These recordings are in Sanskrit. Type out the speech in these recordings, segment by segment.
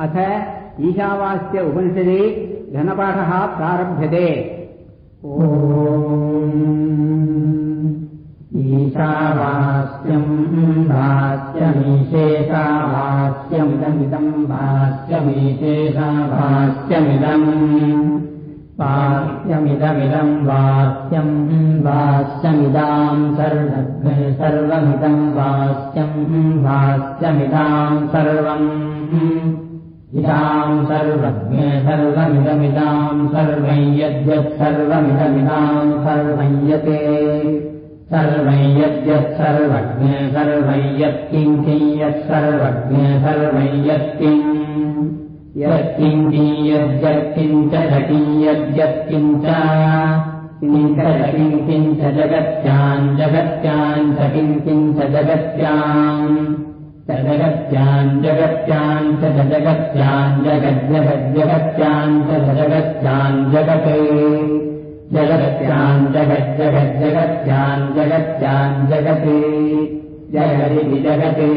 अथ ईशावास्य उपनिषदि घनपाठः प्रारभ्यते। ईशावास्यम् भास्यमीशेषाभास्यमिदमिदम् भास्यमीशेषाभास्यमिदम् वाक्यमिदमिदम् वाक्यम् वास्यमिदाम् सर्वज्ञे सर्वमिदम् वास्यम् वास्यमिदाम् सर्वम् इदाम् सर्वज्ञे सर्वमिदमिदाम् सर्वै यद्यत् सर्वमिदमिदाम् सर्वय्यते सर्वै यद्यत् सर्वज्ञे सर्वै यत्किम् किञ्यत् सर्वज्ञे सर्वै यत्किम् यत्किञ्चिम् यद्यत्किञ्च झकिञ्यद्यत्किञ्च किञ्च झकिम् किञ्च जगत्याम् जगत्याम् किम् किञ्च जगत्याम् जगत्याम् च जगत्याम् जगज्जगज्जगत्याम् च जगत्याम् जगते जगत्याम् जगज्जगज्जगत्याम् जगत्याम् जगते जगदिति जगते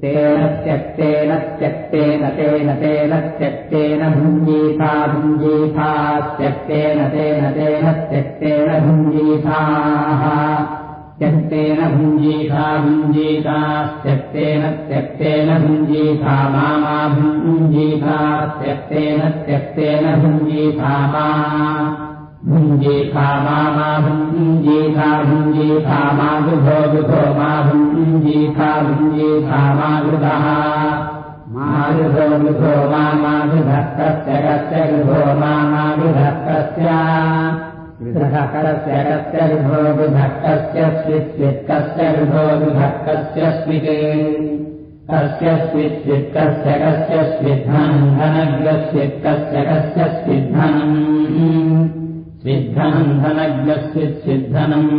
तेन त्यक्तेन त्यक्तेन तेन तेन त्यक्तेन भुञ्जीथा भुञ्जीथा त्यक्तेन तेन तेन त्यक्तेन भुञ्जीथाः त्यक्तेन भुञ्जीथा भुञ्जीता त्यक्तेन त्यक्तेन भुञ्जीथा मा मा भुञ्जीथा त्यक्तेन त्यक्तेन भुञ्जीथा मा भुञ्जीथा मा मा भुञ्जीथा भुञ्जीथा मा गुभो गुभो मा भुञ्जीथा भुञ्जीथा मा मा गृभो गृभो मा मा गृहः कस्य कस्य गृभो मा मा गृहः कस्य गृहः कस्य कस्य गृभो गृहः कस्य स्वित् स्वित् कस्य गृहः कस्य स्विद्धनम् धनग्रस्वित् कस्य स्विद्धनम् स्विद्धनम् धनग्रस्वित्सिद्धनम्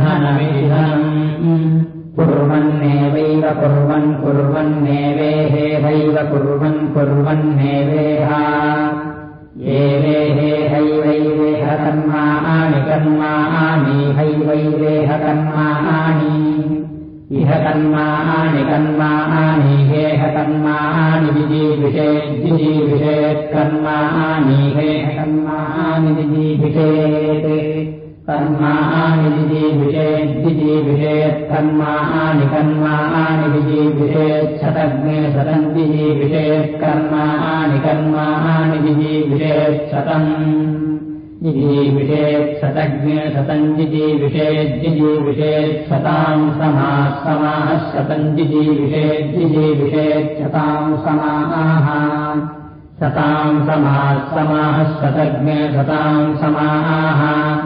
धनमेधनम् कुर्वन्नेवैव कुर्वन् कुर्वन्नेवेहेहैव कुर्वन् कुर्वन्नेवेह एवेहेहैवैवेह कर्माणि कर्माणि हैवैवेह कर्माणि इह कर्माणि कर्माणि हेह कर्माणि विजीविषेत् विजीविषेत् कर्माणि हेह कर्माणि विजीविषेत् कर्माणि विजीविषेत् विजीविषेत् कर्माणि कर्माणि विजीविषेत् शतज्ञे शतम् विजीविषेत् कर्माणि कर्माणि विजीविषेत् शतम् शताम् समाः समाः जिजीविषेत् शताम् समाः शताम् समाः समाः शतज्ञे शताम् समाः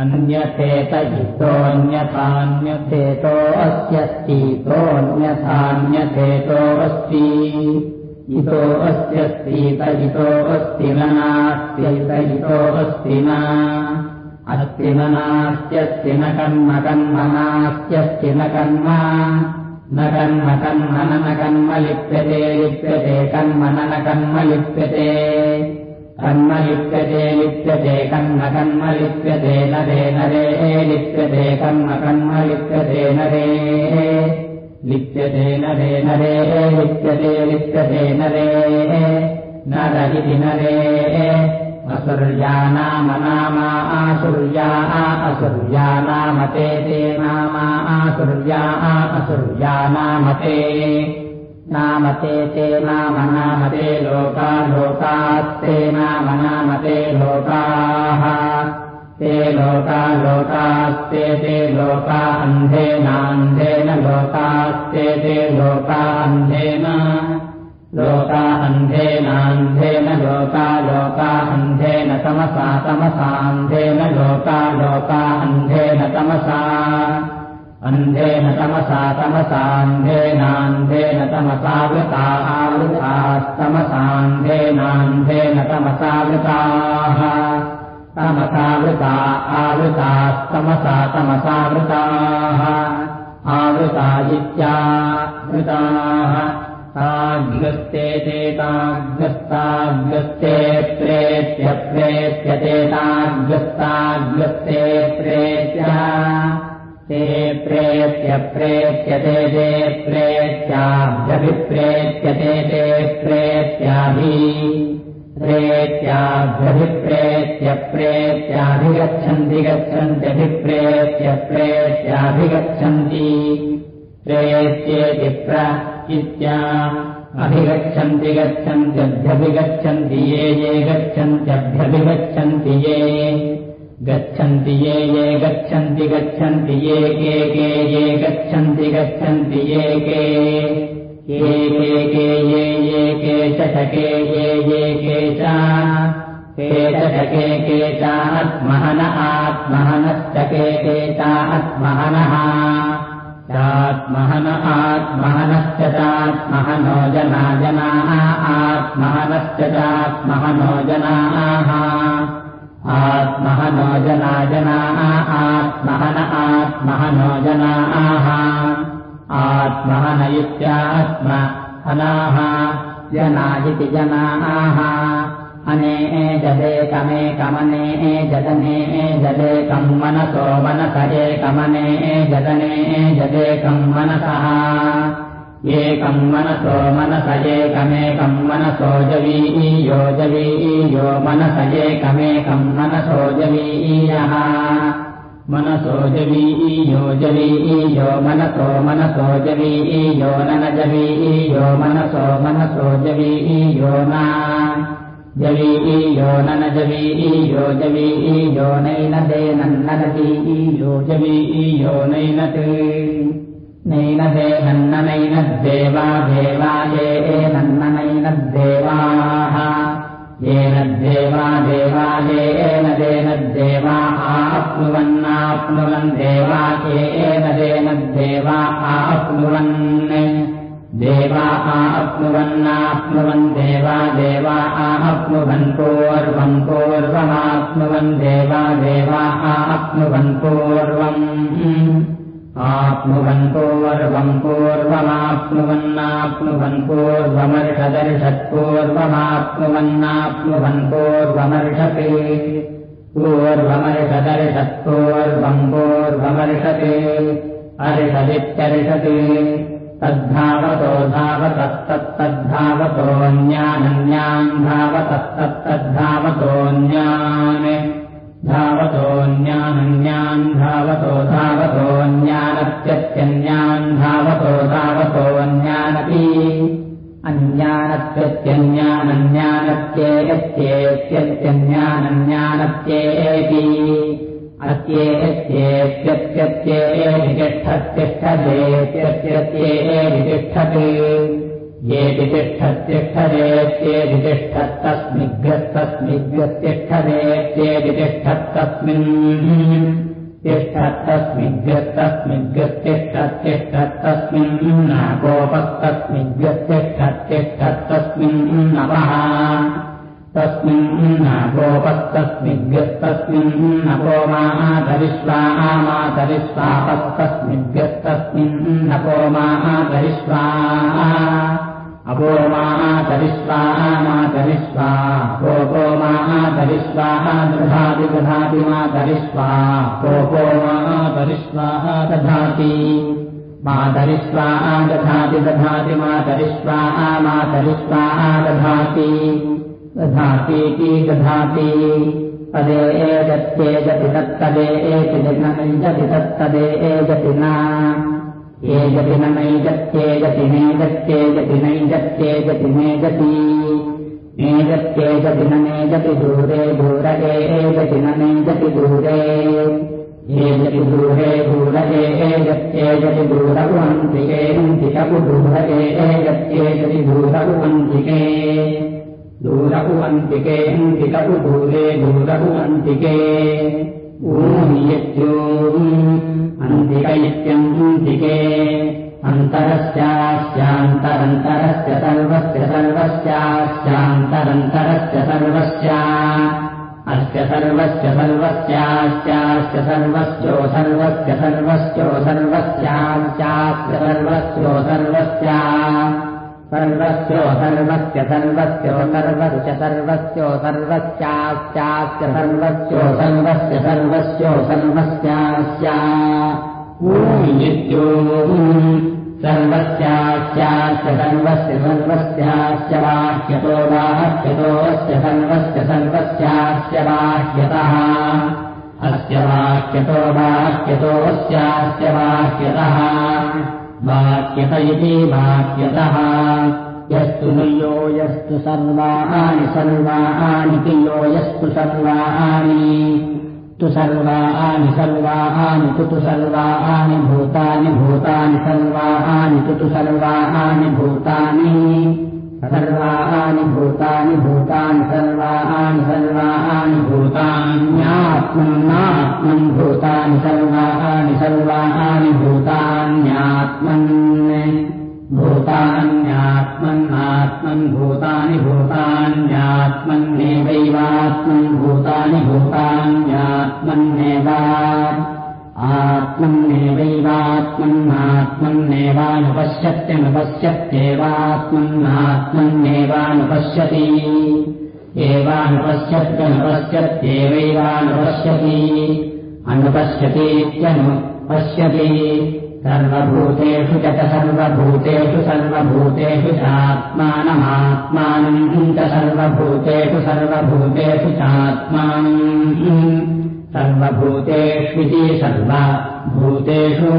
अन्यथेत इतोऽन्यथान्यथेतो अस्त्यस्तीतोऽन्यथान्यथेतो अस्ति इतो अस्त्यस्तीत इतो अस्ति न नास्त्यैत इतो अस्ति न। अस्ति न नास्त्यस्ति न कर्म कर्म नास्त्यस्ति न कर्म न कर्म कर्म न न कर्म लिप्यते लिप्यते कर्म न न कर्म लिप्यते कर्म लिप्यते लिप्यते कर्म कर्म लिप्यते नरे नरे लिप्यते कर्म कर्म लिप्यते नरे लिप्यते नरे नरे लिप्यते लिप्यते नरे नर इति नरे असुर्या नाम नामा आसुर्या असुर्या नाम ते ते नामा आसुर्या असुर्या नाम ते नाम ते नाम नाम ते लोका लोकास्ते नाम नाम ते लोकाः। ते लोका लोकास्ते ते लोका अन्धेनान्धेन लोकास्ते ते लोका अन्धेन लोका अन्धेनान्धेन लोका लोका अन्धेन तमसा तमसान्धेन लोका लोका अन्धेन तमसा अन्धेन तमसा तमसान्धेनान्धेन तमसावृताः वृतास्तमसान्धेनान्धेन तमसावृताः तमसा आवृता आवृतास्तमसा तमसावृताः आवृता इत्यावृताः ताग्रस्ते चेताग्रस्ताग्रस्ते प्रेत्य प्रेत्यचेताग्रस्ताग्रस्ते प्रेत्य ते प्रेत्य प्रेत्यते ते प्रेत्याभ्यभिप्रेत्यते ते प्रेत्याभि प्रेत्याभ्यभिप्रेत्य प्रेत्याभिगच्छन्ति गच्छन्त्यभिप्रेत्य प्रेत्याभिगच्छन्ति प्रेत्येति प्र इत्या अभिगच्छन्ति गच्छन्त्यभ्यभिगच्छन्ति ये ये गच्छन्त्यभ्यभिगच्छन्ति ये गच्छन्ति ये ये गच्छन्ति गच्छन्ति ये के के ये गच्छन्ति गच्छन्ति ये के। के के के ये ये के चषके ये ये के च। के चषके के चात्महन आत्महनश्च के के चात्महनः चात्महन आत्महनश्च चात्महनो जना जनाः आत्महनश्च चात्महनो जनाः आत्महनो जना जनाः आत्महन आत्महनो जनाः आत्महन इत्यात्महनाः जना इति जनाः अने एजदेकमेकमने एजदने एजदेकम् मनसो मनस एकमने एजदने एजदेकम् मनसः एकम् मनसो मनस एकमेकम् मनसो जवीयो जवीयो मनस एकमेकम् मनसो जवीयः मनसो जवीयो जवीयो मनसो मनसो जवीयो नन जवीयो मनसो मनसो जवीयो न जवीयो नन जवीयो जवीयो नैनदे नन्नदीयो जवीयो नैनत् नैनदे नन्न नैनद्देवा देवाये नन्ननैनद्देवाः येन देवा देवाये एन देनद्देवा आप्नुवन्नाप्नुवन् देवा येन देनद्देवा आप्नुवन् देवा आप्नुवन्नाप्नुवन् देवा देवा आप्नुवन् पूर्वम् पूर्वमाप्नुवन् देवा देवा आप्नुवन् पूर्वम् आप्नुवन् पूर्वम् पूर्वमाप्नुवन्नाप्नुवन् पूर्वमर्षदर्शत्पूर्वमाप्नुवन्नाप्नुवन् पूर्वमर्षते पूर्वमर्षदर्शत्पूर्वम् पूर्वमर्षते अर्षदित्यर्षति तद्धावतो धावतस्तत्तद्धावतोऽन्यानन्यान् धावतस्तत्तद्धावतोऽन्यान् धावतोऽन्यानन्यान् धावतो धावतोऽन्यानत्यत्यन्यान् धावतो धावतोऽन्यानपि अन्यानत्यत्यन्यानन्यानत्येत्यत्यन्यानन्यानत्येति अत्येत्येत्यत्यतिष्ठदेत्यत्यत्येतिष्ठते येति तिष्ठत्यतिष्ठदेत्येति तिष्ठत्तस्मिग्रस्तस्मिग्रस्तिष्ठदेत्येति तिष्ठत्तस्मिन् तिष्ठत्तस्मिग्रस्तस्मिग्रस्तिष्ठत्तिष्ठत्तस्मिन्नागोपस्तस्मिग्रस्तिष्ठत्तिष्ठत्तस्मिन्नपः तस्मिन्नगोपस्तस्मिग्रस्तस्मिन्नपो मातरिष्वा मातरिष्वापस्तस्मिग्रस्तस्मिन्नपो मातरिष्वा अपो मातरिष्वा मातरिष्वा कोपो मातरिष्वाः दधाति दधाति मातरिष्वा कोपो मातरिष्वाः दधाति। मातरिष्वाः दधाति दधाति मातरिष्वाः मातरिष्वाः दधाति। दधातीति दधाति। तदे एजत्येजति तत्तदे एजति नैजति तत्तदे एजति न एजति न नैजत्येजति नेजत्येजति नैजत्येजति नेजति दूरे दूर एजति न नेजति दूरे एजति दूरे दूर एजत्येजति दूर उन्तिके उन्तिकपु दूर एजत्येजति दूर उन्तिके दूर उन्तिके उन्तिकपु दूरे दूर उन्तिके ऊयत्योम् अन्तिक इत्यन्तिके अन्तरस्यास्यान्तरन्तरस्य सर्वस्य सर्वस्यास्यान्तरन्तरस्य सर्वस्य। अस्य सर्वस्य सर्वस्याश्चास्य सर्वस्यो सर्वस्य सर्वस्यो सर्वस्याश्चास्य सर्वस्यो सर्वस्या सर्वस्यो सर्वस्य सर्वस्यो सर्वस्य सर्वस्यो सर्वस्याश्चास्य सर्वस्यो सर्वस्य सर्वस्यो सर्वस्यास्या नित्यो सर्वस्यास्यास्य सर्वस्य सर्वस्यास्य वाह्यतो वाह्यतोऽस्य सर्वस्य सर्वस्यास्य बाह्यतः अस्य वाक्यतो वाक्यतोऽस्यास्य वाह्यतः वाक्यत इति वाक्यतः यस्तु नो यस्तु सर्वाणि सर्वाणि कियो यस्तु सर्वाणि। तु सर्वाणि सर्वाणि तु सर्वाणि भूतानि भूतानि सर्वाणि तु सर्वाणि भूतानि। सर्वाणि भूतानि भूतानि सर्वाणि सर्वाणि भूतान्यात्मन्नात्मन् भूतानि सर्वाणि सर्वाणि भूतान्यात्मन् भूतान्यात्मन्नात्मन् भूतानि भूतान्यात्मन्नेवैवात्मन् भूतानि भूतान्यात्मन्नेव आत्मन्नेवैवात्मन्नात्मन्नेवानुपश्यत्यनुपश्यत्येवात्मन्नात्मन्नेवानुपश्यति एवानुपश्यत्यनुपश्यत्येवैवानुपश्यति अनुपश्यतीत्यनुपश्यति सर्वभूतेषु च सर्वभूतेषु सर्वभूतेषु चात्मानमात्मानम् च सर्वभूतेषु सर्वभूतेषु चात्मानम् सर्वभूतेष्विति सर्वभूतेषु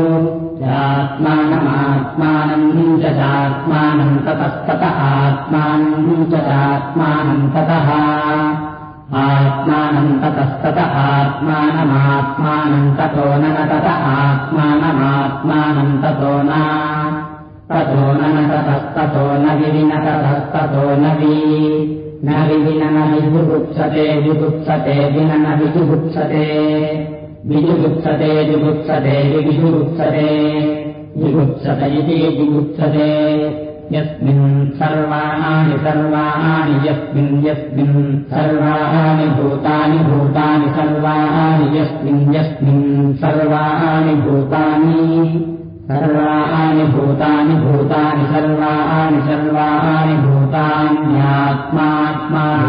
चात्मानमात्मानम् च चात्मानम् ततस्तत आत्मानम् च चात्मानम् ततः आत्मानम् ततस्तत आत्मानमात्मानम् ततो न तत आत्मानमात्मानम् ततो न ततो न ततस्ततो न विविन ततस्ततो न वि न विविन विजुगुप्सते जुगुप्सते विन न विजुगुप्सते। विजुगुप्सते जुगुप्सते विजुगुप्सते। जुगुप्सत इति जुगुप्सते यस्मिन् सर्वाणि सर्वाणि यस्मिन् यस्मिन् सर्वाणि भूतानि भूतानि सर्वाणि यस्मिन् यस्मिन् सर्वाणि भूतानि सर्वाणि भूतानि भूतानि सर्वाणि सर्वाणि भूतान्यात्मात्मा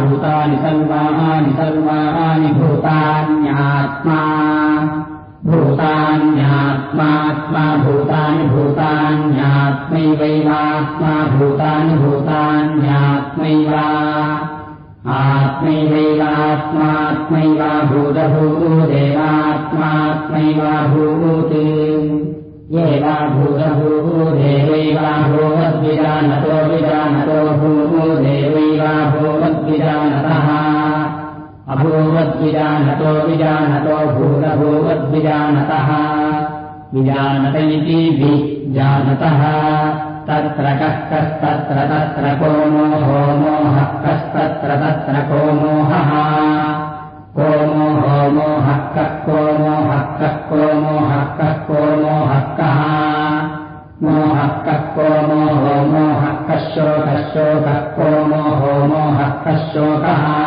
भूतानि सर्वाणि सर्वाणि भूतान्यात्मा भूतान्यात्मात्मा भूतानि भूतान्यात्मैवैवात्मा भूतानि भूतान्यात्मैव। आत्मैवैवात्मात्मैवा भूतभूदेवात्मात्मैवा भूत् येवा भूतभूदेवैवा भूवद्विजानतो विजानतो भूदेवैवा भूवद्विजानतः अभूवद्विजानतो विजानतो भूतभूवद्विजानतः। विजानत इति विजानतः। तत्र कः कस्तत्र तत्र को मोहो मोहः कस्तत्र तत्र को मोहः। को मोहो मोहः कः को मोहः कः को मोहः कः को मोहः कः मोहः कः को मोहो मोहः कः शोकः शोकः को मोहो मोहः कः शोकः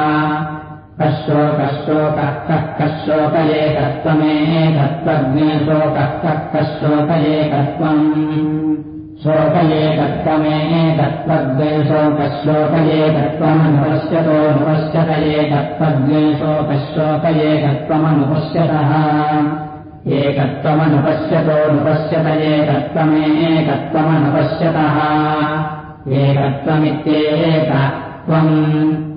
कशोकशोकः कः कशोकयेकत्वमेकत्वज्ञे शोकः कः कशोकयेकत्वम् शोकयेकत्वमेकत्वज्ञे शोकशोकयेकत्वमनुपश्यतो नुपश्यतयेकत्वज्ञे शोकशोकयेकत्वमनुपश्यतः एकत्वमनुपश्यतो नुपश्यतयेकत्वमेकत्वमनुपश्यतः एकत्वमित्येकत्वम् अनुपश्यत इत्यनुपश्यतः तपरिपरिषदपर्यगादघात्परिषसपर्यगात् पर्यगात्परिपर्यगाच्छुक्रज्ञे शुक्रमघात्परिपर्यगाच्छुक्रम् अगाच्छुक्रज्ञे शुक्रमगादगाच्छुक्रमकायमकायज्ञे शुक्रमगादगाच्छुक्रमकायम् शुक्रमकायमकायज्ञे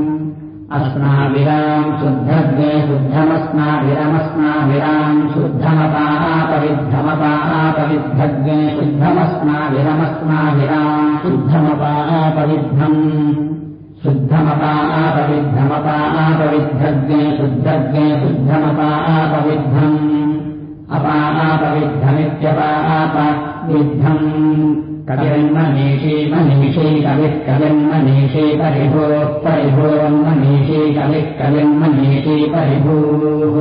अस्माभिराम् शुद्धज्ञे शुद्धमस्माभिरमस्माभिराम् शुद्धमपापविद्धमपापविद्धज्ञे शुद्धमस्माभिरमस्माभिराम् शुद्धमपापविद्धम् शुद्धमपापविद्धमपापविद्धज्ञे शुद्धज्ञे शुद्धमपापविद्धम् अपापविद्धमित्यपापविद्धम् कविर्मनीषी मनीषी कविः कविर्मनीषी परिभोः परिभोन्मनीषी कविः कविर्मनीषी परिभूः।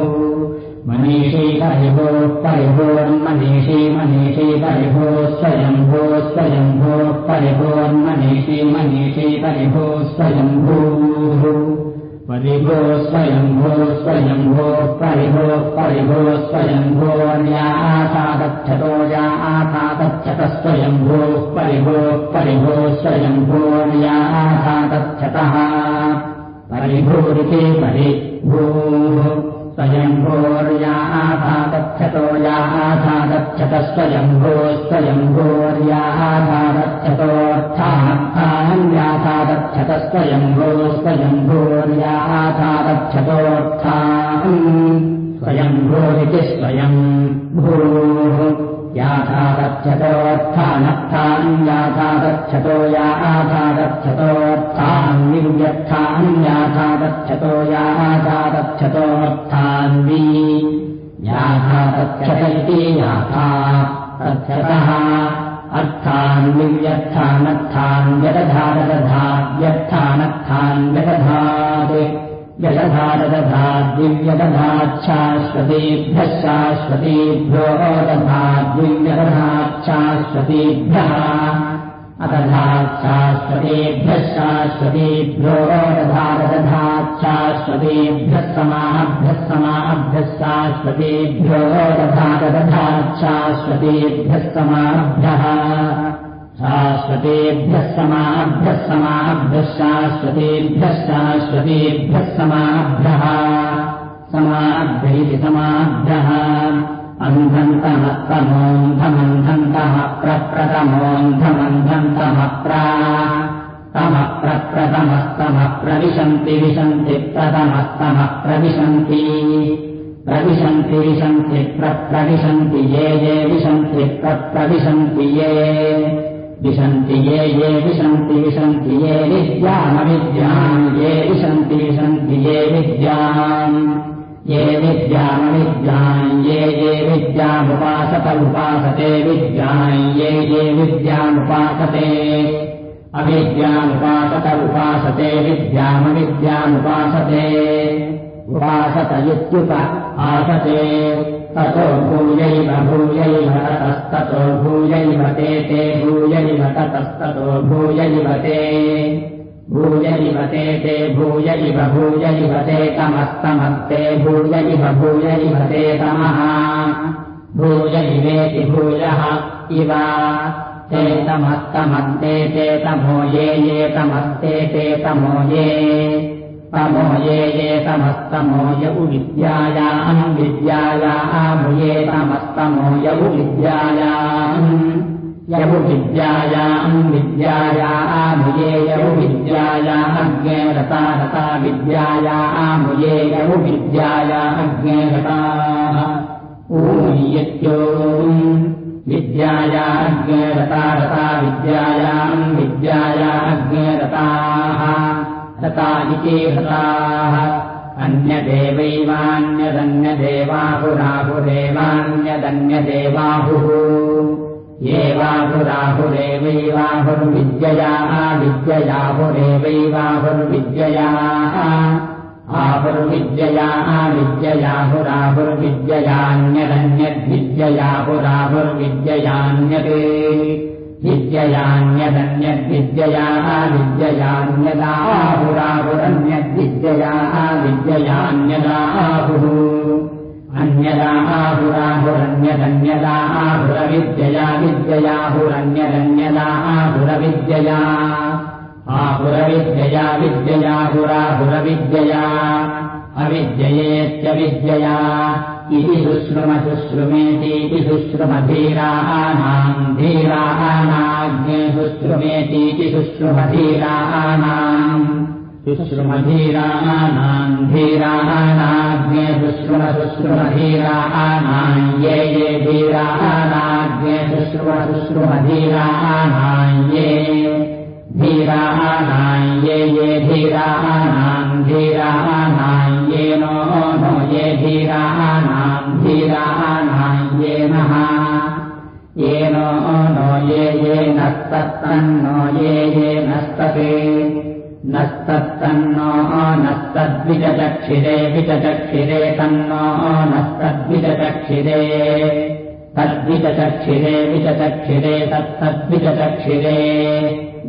मनीषी परिभोः परिभोन्मनीषी मनीषी परिभोः स्वयम्भो स्वयम्भो परिभोन्मनीषी मनीषी परिभो स्वयम्भूः परिभो स्वयम्भो स्वयम्भो परिभो परिभो स्वयम्भोर्या आसादच्छतो या आसादच्छतः स्वयम्भो परिभो परिभो स्वयम्भोर्या आसादच्छतः परिभूरिति परिभूः स्वयम्भोर्या आसादच्छतो या आसादच्छतः स्वयम्भो स्वयम्भोर्या आसादच्छतोऽर्थानर्थान्यासादच्छतः स्वयम्भो। स्वयम्भोर्या आसादच्छतोऽर्थान् स्वयम्भोरिति स्वयम् भूः याथादच्छतोऽर्थानर्थान् याथादच्छतो या आसादच्छतोऽर्थान् विव्यर्थान् याथादच्छतो या आसादच्छतोऽर्थान् वि याथादच्छत इति याथा तच्छतः अर्थान् विव्यर्थानर्थान् व्यदधादधाद्यर्थानर्थान् व्यदधात् व्यदधादधाद्दिव्यदधाच्छाश्वतीभ्यः शाश्वतीभ्यो दधाद्दिव्यदधाच्छाश्वतीभ्यः अदधाच्छाश्वतीभ्यः शाश्वतीभ्यो दधादधाच्छाश्वतीभ्यः समाभ्यः समाभ्यः शाश्वतीभ्यो दधादधाच्छाश्वतीभ्यः समाभ्यः शाश्वतेभ्यः समाभ्यः समाभ्यः शाश्वतेभ्यः शाश्वतेभ्यः समाभ्यः समाभ्यः अन्धन्तमत्तमोऽन्धमन्धन्तः प्रप्रतमोऽन्धमन्धन्तमः प्रा तमः प्रप्रतमस्तमः प्रविशन्ति विशन्ति प्रथमस्तमः प्रविशन्ति प्रविशन्ति विशन्ति प्रप्रविशन्ति ये ये विशन्ति प्रप्रविशन्ति ये विशन्ति ये ये विशन्ति विशन्ति ये विद्यामविद्याम् ये विशन्ति विशन्ति ये विद्याम्। ये विद्यामविद्याम् ये ये विद्यामुपासत उपासते विद्याम् ये ये विद्यामुपासते अविद्यामुपासत उपासते विद्यामविद्यामुपासते उपासत इत्युप आसते ततो भूयैव भूयैव ततस्ततो भूयैव ते ते भूयैव ततस्ततो भूयैव ते। भूयैव ते ते भूयैव भूयैव ते तमस्तमस्ते भूयैव भूयैव ते तमः। भूयैवेति भूयः इव। ते तमस्तमस्ते ते तमो ये ये तमस्ते ते तमो ये तमो ये ये तमस्तमो य उविद्यायाम् विद्यायामुये तमस्तमो य उविद्यायाम् यवु विद्यायाम् विद्यायामुये यवु विद्यायामज्ञे रता रता विद्यायामुये यवु विद्यायामज्ञे रताः ऊयत्यो विद्यायाज्ञे रता रता विद्यायाम् विद्यायाज्ञे रताः रता इति अन्यदेवैवान्यदन्यदेवाहुराहुरेवान्यदन्यदेवाहुः। एवाहुराहुरेवैवाहुर्विद्यया विद्ययाहुरेवैवाहुर्विद्यया। आहुर्विद्यया विद्ययाहुराहुर्विद्ययान्यदन्यद्विद्ययाहुराहुर्विद्ययान्यते विद्ययान्यदन्यद्विद्यया विद्ययान्यदाहुराहुरन्यद्विद्यया विद्ययान्यदाहुः अन्यदाहुराहुरन्यदन्यदाहुरविद्यया विद्ययाहुरन्यदन्यदाहुरविद्यया आहुरविद्यया विद्ययाहुराहुरविद्यया अविद्ययेत्यविद्यया इति शुश्रुमशुश्रुमेतीति शुश्रुमधीराणाम् धीराणाज्ञे शुश्रुमेतीति शुश्रुमधीराणाम् शुश्रुमधीराणाम् धीराणाग्ने शुश्रुम शुश्रुमधीराणाम् ये ये धीराणाग्ने शुश्रुम शुश्रुमधीराणाम् ये धीराणाम् ये ये धीराणाम् धीराणाम् नो नो ये धीराणाम् ये नः येनो नो ये ये नस्तत्तन्नो ये ये नस्तते नस्तत्तन्नो नस्तद्विचचक्षिरे विचचक्षिरे तन्नो नस्तद्विचचक्षिरे तद्विचचक्षिरे विचचक्षिरे तत्तद्विचचक्षिरे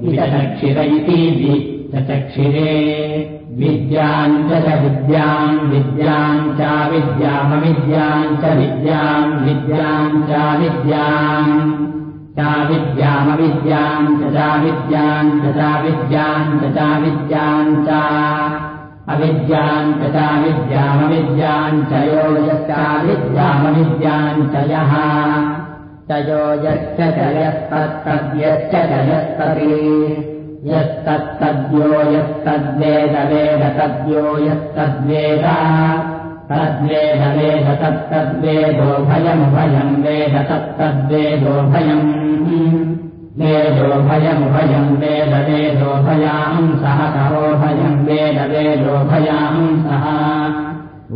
विचचक्षिर इति विचचक्षिरे विद्याम् च च विद्याम् विद्याम् चाविद्यामविद्याम् च विद्याम् विद्याम् चाविद्याम् चाविद्यामविद्याम् च चाविद्याम् च चाविद्याम् च चाविद्याम् च अविद्याम् च। चाविद्यामविद्याम् च यो यश्चाविद्यामविद्याम् च यः। च यो यश्च च यस्तत्तद्यश्च च यस्तति यस्तत्तद्यो यस्तद्वेद वेद तद्यो यस्तद्वेद तद्वेद वेद तत्तद्वेदोभयमुभयम् वेद तत्तद्वेदोभयम् वेदोभयमुभयम् वेद वेदोभयाम् सह सहोभयम् वेद वेदोभयाम् सह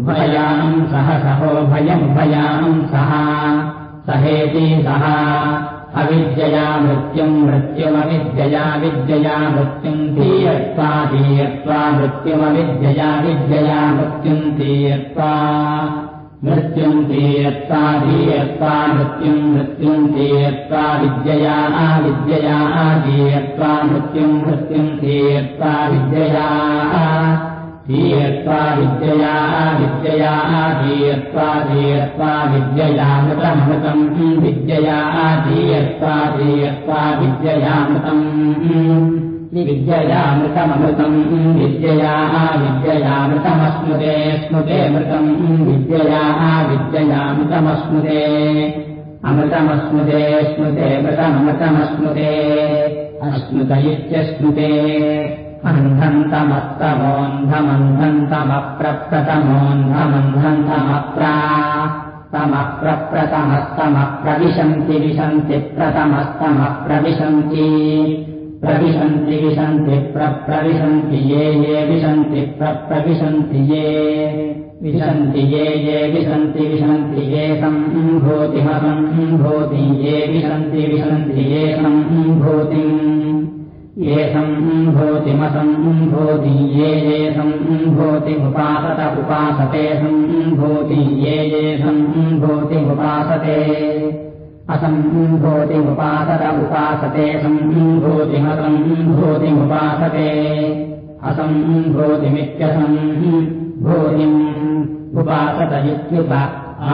उभयाम् सह सहोभयमुभयाम् सह सहेति सह अविद्यया मृत्युम् मृत्युमविद्यया विद्यया मृत्युम् धीयत्वा धीयत्वा मृत्युमविद्यया विद्यया मृत्युम् धीयत्वा मृत्युम् धीयत्वा धीयत्वा मृत्युम् मृत्युम् धीयत्वा विद्यया विद्यया धीयत्वा मृत्युम् मृत्युम् धीयत्वा विद्यया धीयत्वा विद्यया विद्यया धीयत्वा धीयत्वा विद्ययामृतमृतम् विद्यया धीयत्वा धीयत्वा विद्ययामृतम्। विद्ययामृतमृतम् विद्यया विद्ययामृतमस्मृते स्मृते मृतम् विद्यया विद्ययामृतमस्मृते अमृतमस्मृते स्मृते मृतमृतमस्मृते अस्मृत इत्यस्मृते अन्धन्तमस्तमोऽन्धमन्धन्तमप्रप्रतमोऽन्धमन्धन्तमप्रा तमप्रप्रतमस्तमः प्रविशन्ति विशन्ति प्रतमस्तमः प्रविशन्ति प्रविशन्ति विशन्ति प्रप्रविशन्ति ये ये विशन्ति प्रप्रविशन्ति ये। विशन्ति ये ये विशन्ति विशन्ति ये सम्भूतिमसम्भूति ये विशन्ति विशन्ति ये सम्भूतिम् ये सम्भूतिमसम्भूति ये ये सम्भूतिमुपासत उपासते सम्भूति ये ये सम्भूतिमुपासते असम्भूतिमुपासत उपासते। सम्भूतिमसम्भूतिमुपासते असम्भूतिमित्यसम् भूतिम् उपासत इत्युप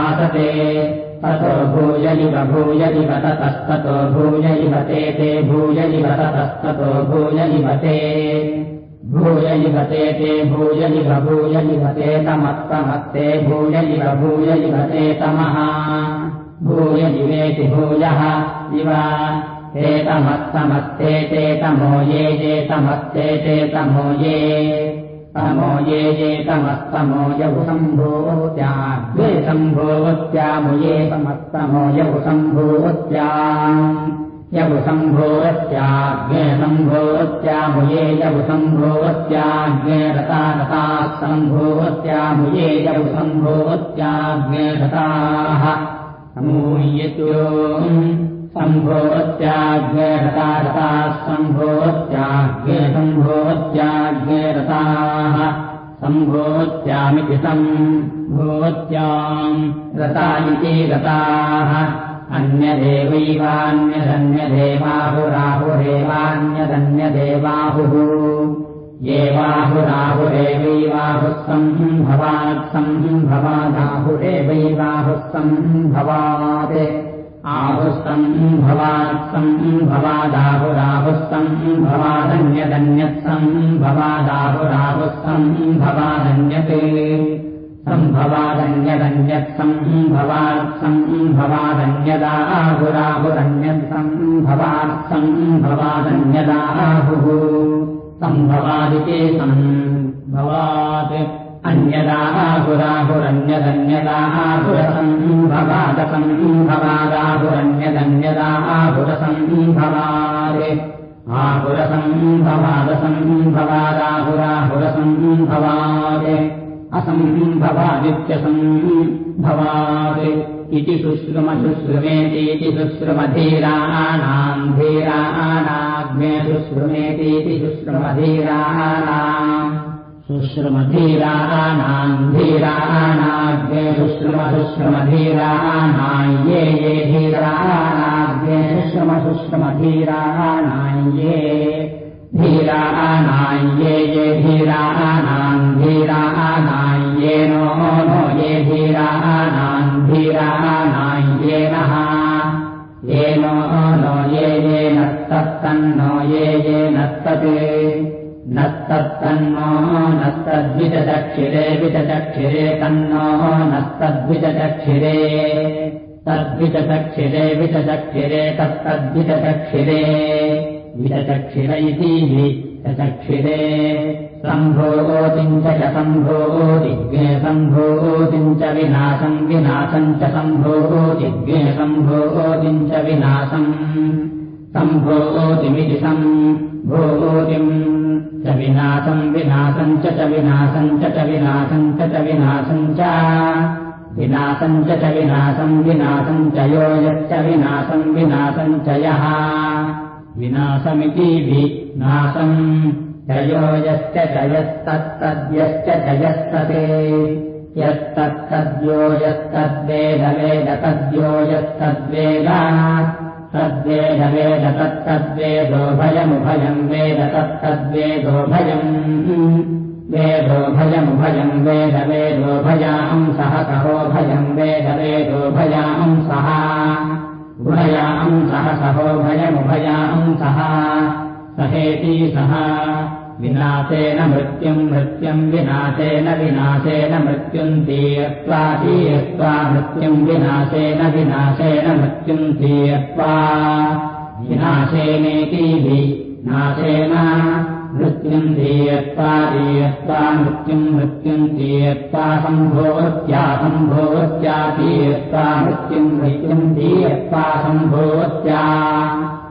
आसते ततो भूय इव भूय इव ततस्ततो भूय इव ते ते भूय इव ततस्ततो भूय इव ते भूय इव ते ते भूय इव भूय इव ते तमत्तमत्ते भूय इव भूय इव ते तमः। भूय इवेति भूयः इव। ते तमत्तमत्ते ते तमो ये ये तमत्ते ते तमो ये तमो ये ये तमस्तमो यभुसम्भूत्या द्वे सम्भूत्यामुये तमस्तमो यभुसम्भूत्या यभुसम्भूत्याज्ञे सम्भूत्यामुये यभुसम्भूत्याज्ञे रता रताः सम्भूत्यामुये यभुसम्भूत्याज्ञे रताः। समूयत्यो सम्भोत्याज्ञे रता सम्भोत्याज्ञे रताः सम्भोत्यामिति सम्भोत्याम् रता इति रताः अन्यदेवैवान्यदन्यदेवाहुराहुरेवान्यदन्यदेवाहुः येवाहुराहुरेवैवाहुः सम्भवात् सम्भवादाहुरेवैवाहुः सम्भवात् आहुस्तम् भवात्सम् भवादाहुराहुस्तम् भवादन्यदन्यत्सम् भवादाहुराहुस्तम् भवादन्यते। सम्भवादन्यदन्यत् सम्भवात् सम्भवादन्यदाहुराहुरन्यत् सम्भवात् सम्भवादन्यदाहुः सम्भवादिति सम्भवात् अन्यदाहुराहुरन्यदन्यदाहुरसम्भवादाहुरन्यदन्यदाहुरसम्भवात् आहुरसम्भवादसम्भवादाहुराहुरसम्भवात् असम्भवादित्यसम्भवात् इति शुश्रुमशुश्रुमेतीति शुश्रुमधीराणाम् धीराणाग्ने शुश्रुमेतीति शुश्रुमधीराणाम् शुश्रुमधीराणाम् धीराणाग्ने शुश्रुमशुश्रुमधीराणाम् ये ये धीराणाग्ने शुश्रुमशुश्रुमधीराणाम् ये धीराणाम् ये ये धीराणाम् धीराणाम् ये नो नो ये धीराणाम् धीराणाम् ये नः ये नो नो ये ये नस्तत्तन्नो ये ये नस्तते नस्तत्तन्नो नस्तद्विचचक्षिरे विचचक्षिरे तन्नो नस्तद्विचचक्षिरे तद्विचचक्षिरे विचचक्षिरे तत्तद्विचचक्षिरे विचचक्षिर इति चचक्षिरे सम्भोतिम् च सम्भोतिज्ञे सम्भोतिम् च विनाशम् विनाशम् च सम्भोतिज्ञे सम्भोतिम् च विनाशम् सम्भोतिमिति सम्भोतिम् च विनाशम् विनाशम् च च विनाशम् च च विनाशम् च च विनाशम् च। विनाशम् च च विनाशम् विनाशम् च यो यश्च विनाशम् विनाशम् च यः। विनाशमिति विनाशम् जयो यश्च जयस्तत्तद्यश्च जयस्तते। यस्तत्तद्यो यस्तद्वेदवेद तद्यो यस्तद्वेद तद्वेद वेद तत्तद्वेदोभयमुभयम् वेद तत्तद्वेदोभयम् वेदोभयमुभयम् वेद वेदोभयाम् सह सहोभयम् वेद वेदोभयाम् सह उभयाम् सह सहोभयमुभयाम् सह सहेति सह विनाशेन मृत्युम् मृत्युम् विनाशेन विनाशेन मृत्युम् तीयत्वा तीयत्वा मृत्युम् विनाशेन विनाशेन मृत्युम् तीयत्वा विनाशेनेति विनाशेन मृत्युम् तीयत्वा तीयत्वा मृत्युम् मृत्युम् तीयत्वा सम्भोत्या सम्भोत्या तीयत्वा मृत्युम् मृत्युम् तीयत्वा सम्भोत्या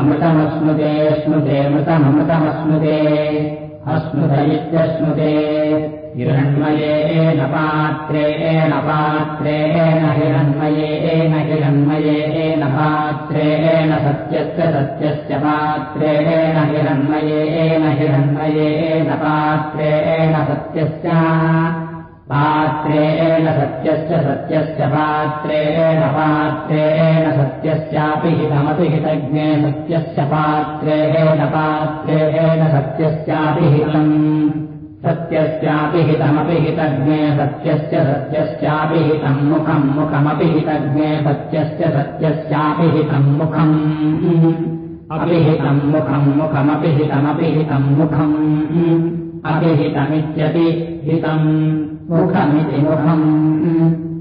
अमृतमश्नुते स्मृते मृतममृतमश्नुते अस्मृत इत्यश्नुते हिरण्मयेन पात्रेण पात्रेण हिरण्मयेन हिरण्मयेन पात्रेण सत्यस्य सत्यस्य पात्रेण हिरण्मयेन हिरण्मयेन पात्रेण सत्यस्य पात्रेण सत्यस्य सत्यस्य पात्रेण पात्रेण सत्यस्यापि हितमपि हितज्ञे सत्यस्य पात्रेण पात्रेण सत्यस्यापि हितम्। सत्यस्यापि हितमपि हितज्ञे सत्यस्य सत्यस्यापि हितम्। मुखम् मुखमपि हितज्ञे सत्यस्य सत्यस्यापि हितम् मुखम्। अपिहितम् मुखम् मुखमपि हितमपि हितम् मुखम्। अपिहितमित्यपि हितम् मुखमिति मुखम्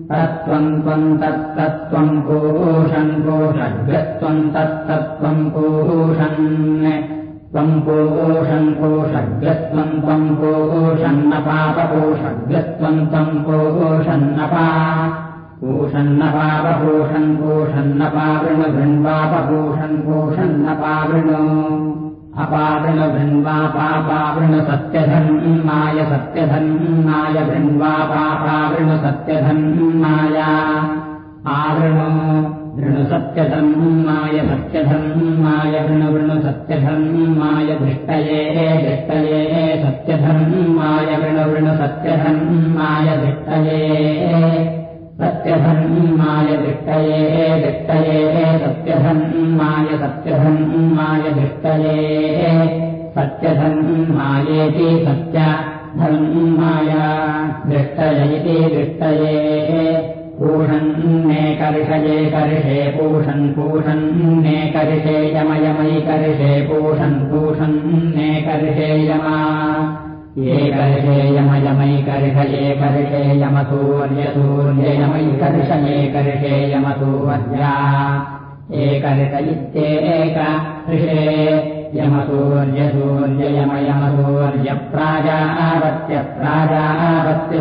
तत्त्वम् त्वम् तत्तत्त्वम् पूषन् पूषग्रत्वम् तत्तत्त्वम् पूषन् त्वम् पूषन् पूषग्रत्वम् त्वम् पूषन्नपापपूषग्रत्वम् त्वम् पूषन्नपा पूषन्नपापपूषन् अपावृणभृण्वापापावृण सत्यधन्माय सत्यधन्माय भृण्वापापावृण सत्यधन्माय आवृणो वृणुसत्यधन्माय सत्यधन्माय वृणवृणु सत्यधन्माय दृष्टये दृष्टये सत्यधन्माय वृणवृणु सत्यधन्माय दृष्टये सत्यधन्माय दृष्टये दृष्टये सत्यधन्माय सत्यधन्माय दृष्टये सत्यधन्मायेति सत्य धन्माय दृष्टय इति दृष्टये पूषन्ने कर्षये कर्षे पूषन् पूषन्ने कर्षे यमयमयि कर्षे पूषन् पूषन्ने कर्षे यमा ये कर्षे यमयमयि कर्षये कर्षे यमसूर्यसूर्ययमयि कर्षये कर्षे यमसूर्या एकर्ष इत्येक ऋषे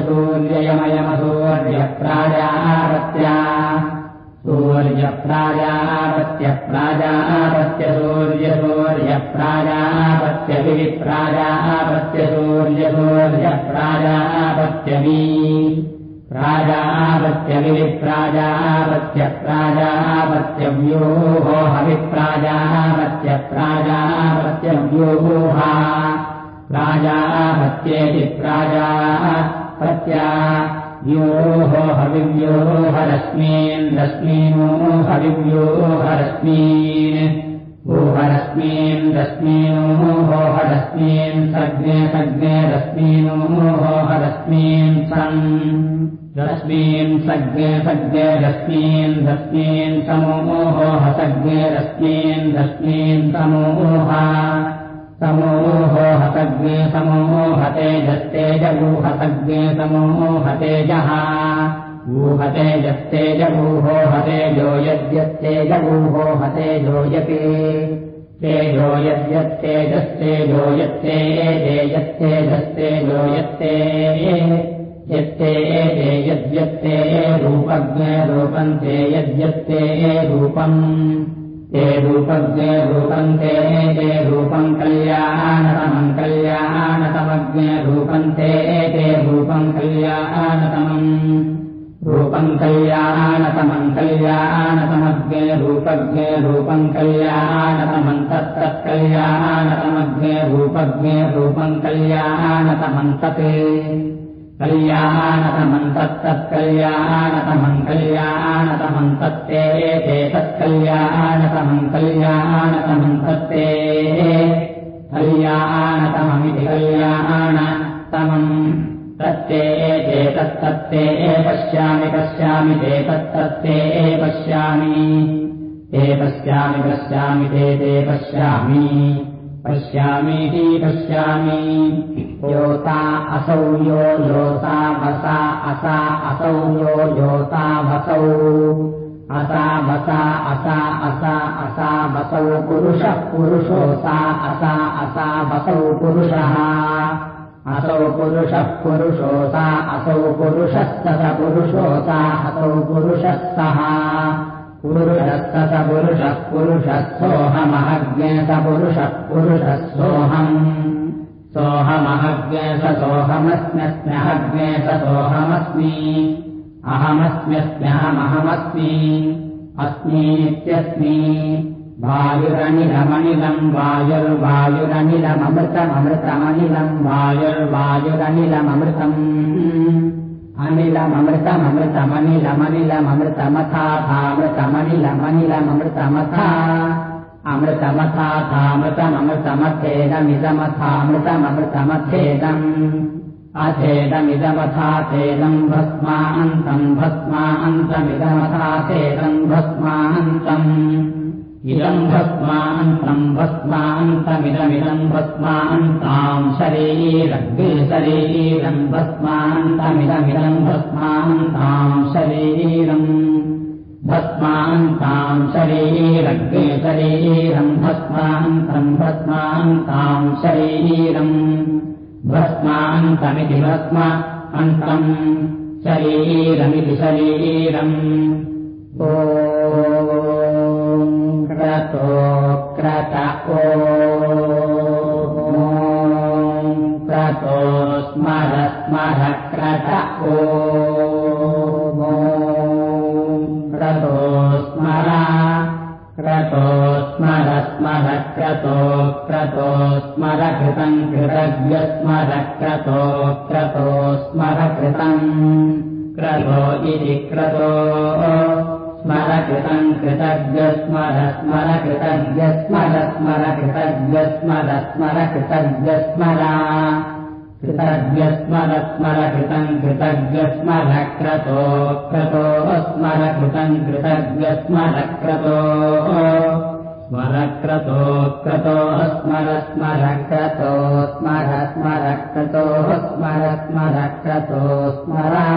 सूर्ययमयमसूर्यप्राजावत्या सूर्यप्राजावत्य प्राजावत्य सूर्यसूर्यप्राजावत्य विप्राजावत्य सूर्यसूर्यप्राजावत्यवि प्राजावत्यविप्राजावत्य प्राजावत्यव्योः हविप्राजावत्य प्राजावत्यव्योहा प्राजावत्येति प्राजा प्रत्या व्योः हविव्योहरश्मीन् रश्मीनो हविव्योहरश्मीन् ओहरश्मीन् रश्मीनो होहरश्मीन् सज्ञे सज्ञे रश्मीनो होहरश्मीन् सन् रश्मीन् सज्ञे सज्ञे रश्मीन् रश्मीन् समोहोह सज्ञे रश्मीन् रश्मीन् समोह समोहोह सज्ञे समोहते जस्तेजगूहसज्ञे समोहतेजः ऊहते जस्तेजगूहोहते जो यद्यस्तेजगूहो हते जोयते तेजो जो यत्ते तेजस्तेजस्ते जो यत्ते। यत्ते एते यद्यत्ते रूपज्ञे रूपन्ते यद्यत्ते रूपम् ते रूपज्ञे रूपन्ते एते रूपम् कल्याणतमम् कल्याणतमज्ञे रूपन्ते एते रूपम् कल्याणतमम्। रूपम् कल्याणतमम् कल्याणतमज्ञे रूपज्ञे रूपम् कल्याणतमम् तत्तत्कल्याणतमज्ञे रूपज्ञे रूपम् कल्याणतमम् तत् कल्याणतमम् तत्तत्कल्याणतमम् कल्याणतमम् तत्ते ते तत्कल्याणतमम् कल्याणतमम् तत्ते कल्याणतममिति कल्याणतमम् तत्ते ते तत्तत्ते पश्यामि पश्यामि ते तत्तत्ते पश्यामि ते पश्यामि पश्यामि ते ते पश्यामि पश्यामीति पश्यामि। योता असौ यो योता वसा असा असौ यो योता वसौ। असा वसा असा असा असा वसौ पुरुषः पुरुषोऽसा असा असा वसौ पुरुषः। असौ पुरुषः पुरुषोऽसा असौ पुरुषः स पुरुषोऽसा असौ पुरुषः सः पुरुषस्त पुरुषः पुरुषः सोऽहमहज्ञे स पुरुषः पुरुषः सोऽहम् सोऽहमहज्ञे स सोऽहमस्म्यस्म्यहज्ञे स सोऽहमस्मि अहमस्म्यस्म्यहमहमस्मि। अस्मीत्यस्मि। वायुरनिलमनिलम् वायुर्वायुरनिलममृतममृतमनिलम् वायुर्वायुरनिलममृतम् अनिलममृतममृतमनिलममृतमथाथामृतमनिलमनिलममृतमथा अमृतमथाथामृतममृतमथेदमिदमथामृतमृतमथेदम् अथेदमिदमथाथेदम् भस्मान्तम् भस्मान्तमिदमथाथेदम् भस्मान्तम् भस्मान्तमिदमिदम् भस्मान्ताम् शरीरग् शरीरम् भस्मान्तमिदमिदम् भस्मान्ताम् शरीरम् भस्मान्ताम् शरीरग् शरीरम् भस्मान्तम् भस्मान्ताम् शरीरम् भस्मान्तमिति भस्म अन्तम् शरीरमिति शरीरम् ओ क्रतो क्रत ओ क्रतो स्मर स्मर क्रत स्मर क्रतो स्मर स्मर क्रतो क्रतो स्मर कृतम् कृतज्ञ स्मर क्रतो स्मर कृतम् क्रतो इति क्रतो स्मरकृतम् कृतज्ञस्मरस्मरकृतज्ञस्मरस्मरकृतज्ञस्मरस्मरकृतज्ञस्मरा कृतज्ञस्मरस्मरकृतम् कृतज्ञस्मरक्रतो क्रतो स्मरकृतम् कृतज्ञस्मरक्रतो स्मरक्रतो क्रतो स्मरस्मरक्रतो स्मरस्मरक्रतो स्मरस्मरक्रतो स्मरा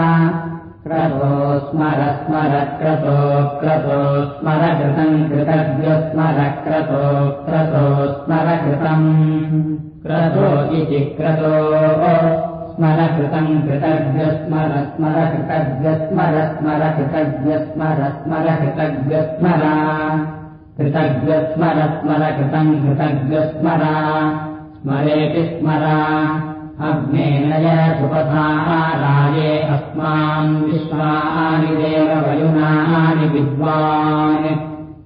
क्रतो स्मरस्मरक्रतो क्रतो स्मरकृतम् कृतज्ञस्मरक्रतो क्रतो स्मरकृतम् क्रतो इति क्रतो स्मरकृतम् कृतज्ञस्मरस्मरकृतज्ञस्मरस्मरकृतज्ञस्मरस्मरकृतज्ञस्मरा कृतज्ञस्मरस्मरकृतम् कृतज्ञस्मरा स्मरेति स्मरा अग्नेनय सुपथाराये अस्मान् विश्वानि देववयुनानि विद्वान्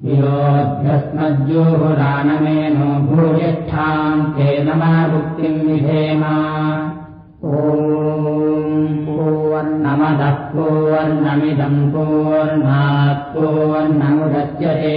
विरोध्यस्मज्जोहुरानमेनो भूयिष्ठाम् ते नमभुक्तिम् विधेम। ॐ पूर्णमदः पूर्णमिदम् पूर्णात् पूर्णमुदच्यते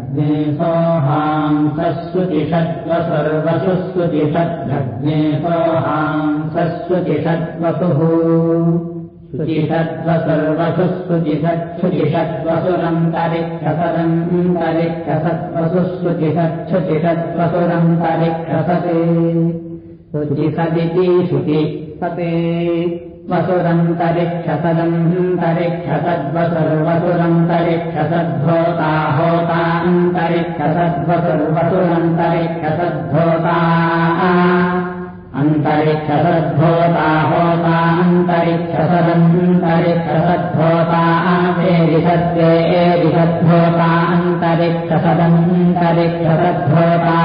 सश्रुतिषद्व सर्वसु श्रुतिषद्भग्ने सोहाम् सश्रुतिषद्वसुः श्रुतिषद्व सर्वसु श्रुतिषद्वसुरन्तरिक्षसदन्तरिक्षसत्वसु श्रुतिषच्छ्रुतिषच्छ्रुतिषद्वसुरन्तरिक्षसते श्रुतिसदिति श्रुति सते वसुरन्तरिक्षसदन्तरिक्षसद्वसुर्वसुरन्तरिक्षसद्भोता होतान्तरिक्षसद्वसुर्वसुरन्तरिक्षसद्भोता अन्तरिक्षसद्भोता होतान्तरिक्षसदन्तरिक्षसद्भोता वेदिषद्वे एदिषद्भोता अन्तरिक्षसदन्तरिक्षसद्भोता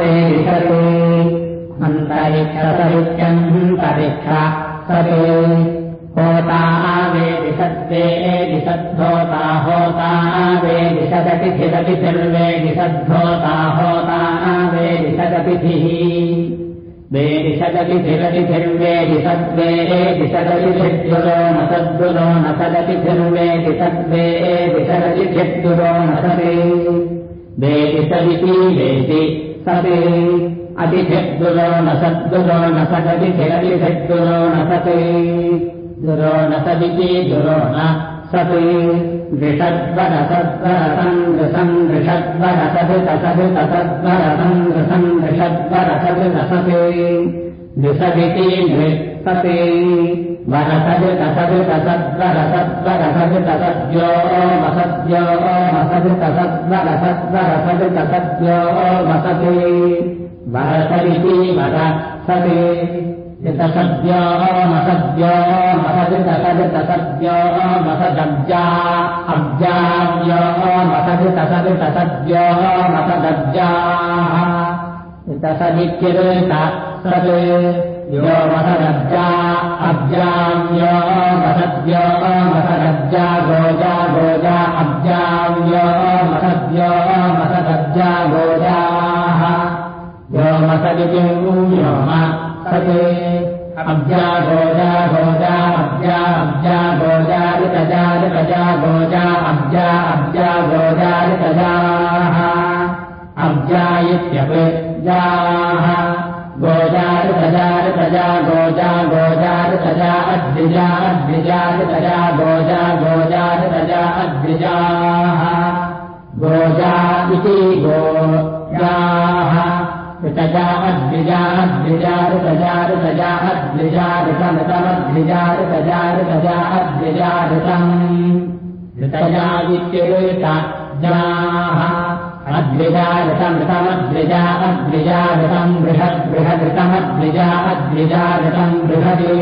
वेदिषते अन्तरिक्षसरित्यन्तरिक्ष होता वेदिषद्वे एदिषद्भोता होता वेदिषदतिथिदपि सर्वेदिषद्भोता होता वेदिषदतिथिः वेदिषदतिथिरतिथिर्वेदिषद्वे एदिषदतिथिर्जुरो न सद्गुरो न सदतिथिर्वेदिषद्वे एदिषदतिथिर्जुरो न सते वेदिषदिति वेदि सते अतिथिर्दुरो न सद्गुरो न सदतिथिरतिथिर्दुरो न सते दुरो न सदिति दुरो न सते दृषद्वरसद्वरसम् दृशम् दृषद्वरसभितसभितसद्वरसम् दृशम् दृषद्वरसभितसते दृशदिति नृसते वरसभितसभितसद्वरसद्वरसभितसद्यो वसद्यो वसभितसद्वरसद्वरसभितसद्यो वसते वरसदिति वरसते यतसद्यो मसद्यो मसदितसदितसद्यो मसदब्जा अब्जाव्यो मसदितसदितसद्यो मसदब्जाः इतसदित्येत सद् यो मसदब्जा अब्जाव्यो मसद्यो मसदब्जा गोजा गोजा अब्जाव्यो मसद्यो मसदब्जा गोजाः सते अब्जा गोजा गोजा अब्जा अब्जा गोजा ऋतजा ऋतजा गोजा अब्जा अब्जा गोजा ऋतजाः अब्जा इत्यपजाः गोजा ऋतजा ऋतजा गोजा गोजा ऋतजा अद्विजा अद्विजा ऋतजा गोजा गोजा ऋतजा अद्विजाः गोजा इति गोजाः ऋतजा अद्विजा अद्विजा ऋतजा ऋतजा अद्विजा ऋतमृतमद्विजा ऋतजा ऋतजा अद्विजा ऋतम् ऋतजा इत्येताः अद्विजा ऋतमृतमद्विजा अद्विजा ऋतम् बृहद् बृहदृतमद्विजा अद्विजा ऋतम् बृहदे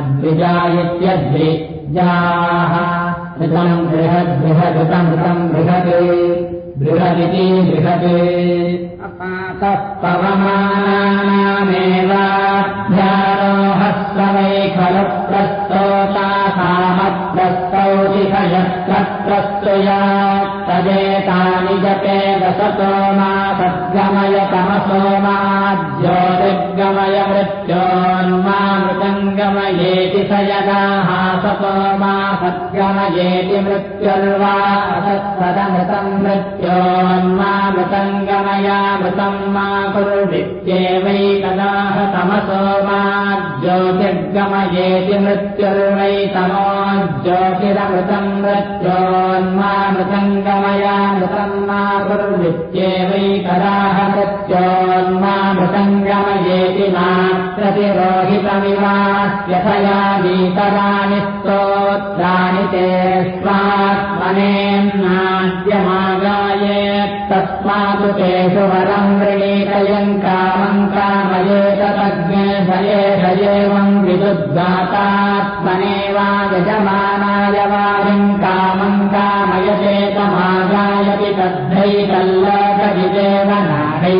अद्विजा इत्यद्विजाः ऋतम् बृहद् बृहदृतमृतम् बृहदे बृहदिति बृहत्। अपातः पवमानानामेवाध्यारोहस्व वै खलु प्रस्तोता सामप्रस्तौतिषयप्रस्तुया तदेतानि जपे दशतो मा सद्गमय तमसो मा ज्योतिर्गमय मृत्योन्मामृतङ्गमयेति स यदाः सतो मा सद्गमयेति मृत्युर्वा असत्सदमृतम् मृत्योन्मामृतङ्गमयामृतम् मा कुर्वित्येवैकदाह तमसो मा ज्योतिर्गमयेति मृत्युर्वै तमो ज्योतिरमृतम् मृत्योन्मामृतङ्गमयामृतम् मा कुर्वित्येवैकदाह मृत्योन्मामृतङ्गमयेति मा प्रतिरोहितमिवास्यथया गीतराणि स्तोत्राणि ते स्वात्मनेन्नाद्यमागाये तस्मातु तेषु वरम् वृणीतयम् कामम् कामयेत तज्ञे भये भयेवम् विदुद्गातात्मनेवा यजमानाय वारिम् कामम् कामयचेतमागायति जरेव मे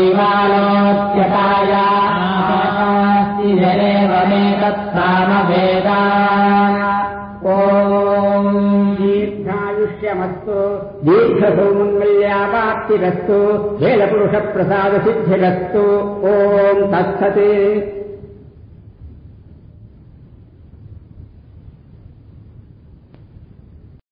ॐ दीर्घायुष्यमस्तु। दीर्घसौमङ्गल्यावाप्तिरस्तु वेलपुरुषप्रसादसिद्धिरस्तु। ॐ तत्सत्